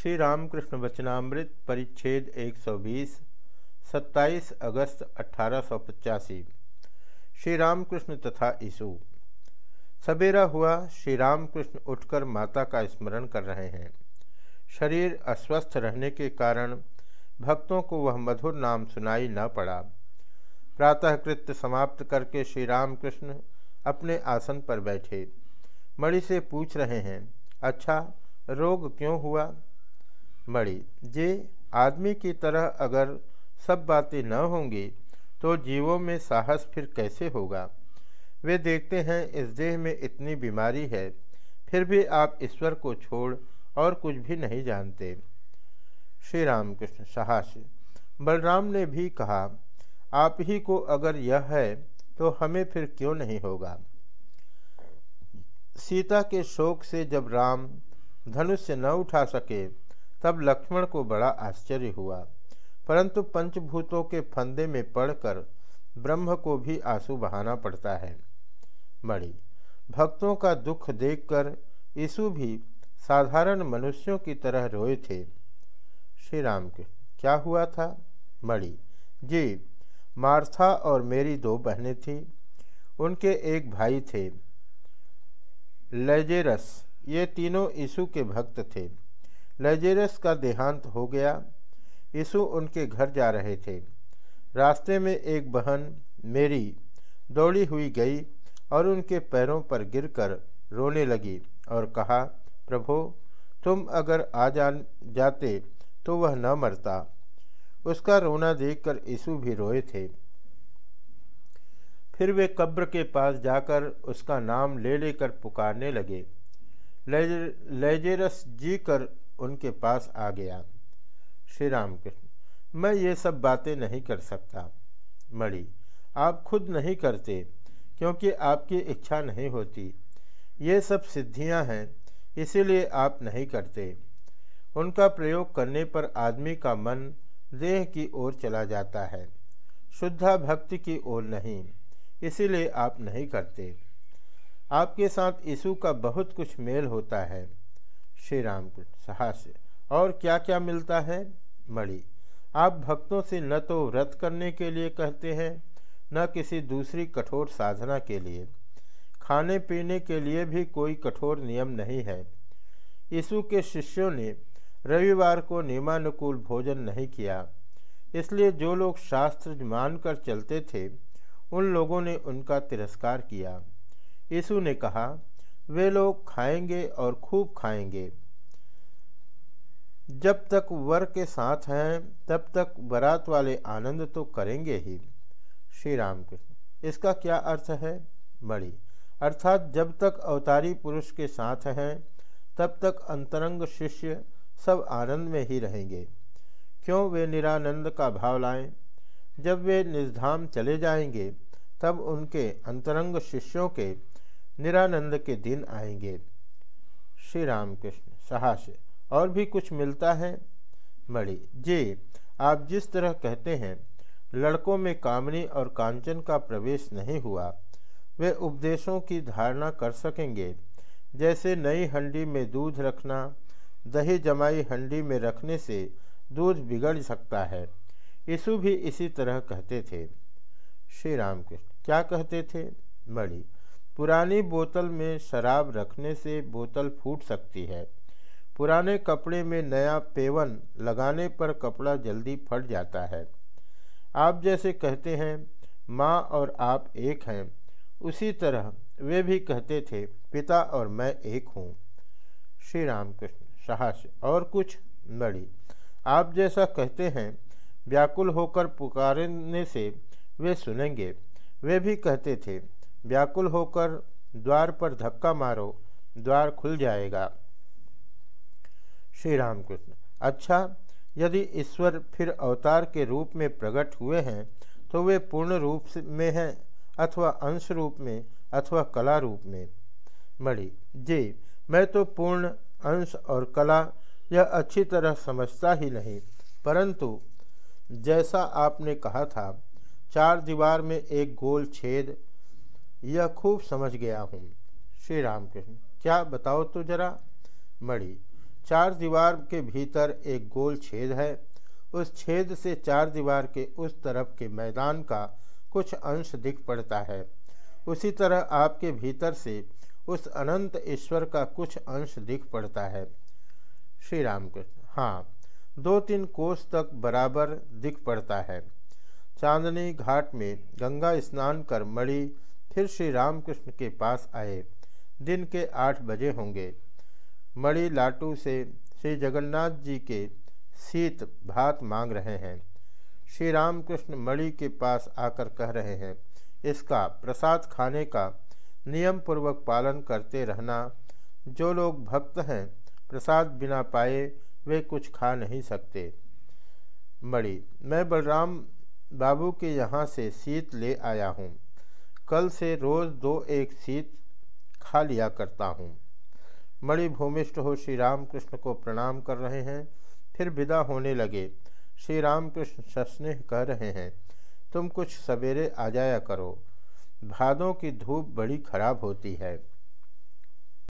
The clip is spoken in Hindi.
श्री रामकृष्ण वचनामृत परिच्छेद 120 27 अगस्त अठारह सौ पचासी। श्री रामकृष्ण तथा ईसु। सवेरा हुआ श्री रामकृष्ण उठकर माता का स्मरण कर रहे हैं। शरीर अस्वस्थ रहने के कारण भक्तों को वह मधुर नाम सुनाई न पड़ा। प्रातः कृत्य समाप्त करके श्री रामकृष्ण अपने आसन पर बैठे। मणि से पूछ रहे हैं अच्छा रोग क्यों हुआ? मणि जे आदमी की तरह अगर सब बातें न होंगी तो जीवों में साहस फिर कैसे होगा? वे देखते हैं, इस देह में इतनी बीमारी है, फिर भी आप ईश्वर को छोड़ और कुछ भी नहीं जानते। श्री राम कृष्ण साहस बलराम ने भी कहा, आप ही को अगर यह है तो हमें फिर क्यों नहीं होगा? सीता के शोक से जब राम धनुष से न उठा सके तब लक्ष्मण को बड़ा आश्चर्य हुआ। परंतु पंचभूतों के फंदे में पड़कर ब्रह्म को भी आँसू बहाना पड़ता है। मणि, भक्तों का दुख देखकर यीशु भी साधारण मनुष्यों की तरह रोए थे। श्री राम के, क्या हुआ था? मणि, जी, मार्था और मेरी दो बहनें थीं। उनके एक भाई थे, लेजेरस, ये तीनों यीशु के भक्त थे। लजेरस का देहांत हो गया। यीशु उनके घर जा रहे थे। रास्ते में एक बहन, मेरी, दौड़ी हुई गई और उनके पैरों पर गिरकर रोने लगी और कहा, प्रभु, तुम अगर आ जान, जाते तो वह न मरता। उसका रोना देखकर यीशु भी रोए थे। फिर वे कब्र के पास जाकर उसका नाम ले लेकर पुकारने लगे। लेजेरस जी कर उनके पास आ गया। श्री राम कृष्ण मैं ये सब बातें नहीं कर सकता। मणि, आप खुद नहीं करते, क्योंकि आपकी इच्छा नहीं होती। ये सब सिद्धियाँ हैं, इसीलिए आप नहीं करते। उनका प्रयोग करने पर आदमी का मन देह की ओर चला जाता है। शुद्धा भक्ति की ओर नहीं, इसीलिए आप नहीं करते। आपके साथ यीशु का बहुत कुछ मेल होता है। श्री राम सहास्य। और क्या क्या मिलता है? मणि। आप भक्तों से न तो व्रत करने के लिए कहते हैं, न किसी दूसरी कठोर साधना के लिए। खाने पीने के लिए भी कोई कठोर नियम नहीं है। यीशु के शिष्यों ने रविवार को नियमानुकूल भोजन नहीं किया। इसलिए जो लोग शास्त्र मानकर चलते थे, उन लोगों ने उनका तिरस्कार किया। यीशु ने कहा वे लोग खाएँगे और खूब खाएँगे। जब तक वर के साथ हैं, तब तक बरात वाले आनंद तो करेंगे ही। श्री राम कृष्ण इसका क्या अर्थ है? मणि अर्थात जब तक अवतारी पुरुष के साथ हैं, तब तक अंतरंग शिष्य सब आनंद में ही रहेंगे। क्यों वे निरानंद का भाव लाएँ? जब वे निजधाम चले जाएँगे, तब उनके अंतरंग शिष्यों के निरानंद के दिन आएँगे। श्री राम कृष्ण साहस और भी कुछ मिलता है? मणि, जी, आप जिस तरह कहते हैं, लड़कों में कामनी और कांचन का प्रवेश नहीं हुआ। वे उपदेशों की धारणा कर सकेंगे। जैसे नई हंडी में दूध रखना, दही जमाई हंडी में रखने से दूध बिगड़ सकता है। यीशु भी इसी तरह कहते थे। श्री राम कृष्ण क्या कहते थे? मणि पुरानी बोतल में शराब रखने से बोतल फूट सकती है। पुराने कपड़े में नया पेवन लगाने पर कपड़ा जल्दी फट जाता है। आप जैसे कहते हैं, माँ और आप एक हैं। उसी तरह वे भी कहते थे, पिता और मैं एक हूँ। श्री रामकृष्ण साहस और कुछ बड़ी आप जैसा कहते हैं, व्याकुल होकर पुकारने से वे सुनेंगे। वे भी कहते थे व्याकुल होकर द्वार पर धक्का मारो, द्वार खुल जाएगा। श्री रामकृष्ण अच्छा यदि ईश्वर फिर अवतार के रूप में प्रकट हुए हैं तो वे पूर्ण रूप में हैं, अथवा अंश रूप में, अथवा कला रूप में। मणि, जी, मैं तो पूर्ण अंश और कला यह अच्छी तरह समझता ही नहीं, परंतु जैसा आपने कहा था, चार दीवार में एक गोल छेद यह खूब समझ गया हूँ। श्री राम कृष्ण क्या बताओ तो जरा? मणि, चार दीवार के भीतर एक गोल छेद है। उस छेद से चार दीवार के उस तरफ़ के मैदान का कुछ अंश दिख पड़ता है। उसी तरह आपके भीतर से उस अनंत ईश्वर का कुछ अंश दिख पड़ता है। श्री रामकृष्ण हाँ दो तीन कोस तक बराबर दिख पड़ता है। चांदनी घाट में गंगा स्नान कर मणि फिर श्री रामकृष्ण के पास आए। दिन के आठ बजे होंगे। मणि लाटू से श्री जगन्नाथ जी के शीत भात मांग रहे हैं। श्री रामकृष्ण मणि के पास आकर कह रहे हैं, इसका प्रसाद खाने का नियम पूर्वक पालन करते रहना। जो लोग भक्त हैं, प्रसाद बिना पाए वे कुछ खा नहीं सकते। मणि, मैं बलराम बाबू के यहाँ से शीत ले आया हूँ। कल से रोज़ दो एक सीत खा लिया करता हूँ। मणि भूमिष्ठ हो श्री राम कृष्ण को प्रणाम कर रहे हैं, फिर विदा होने लगे। श्री राम कृष्ण सस्नेह कह रहे हैं, तुम कुछ सवेरे आ जाया करो। भादों की धूप बड़ी खराब होती है।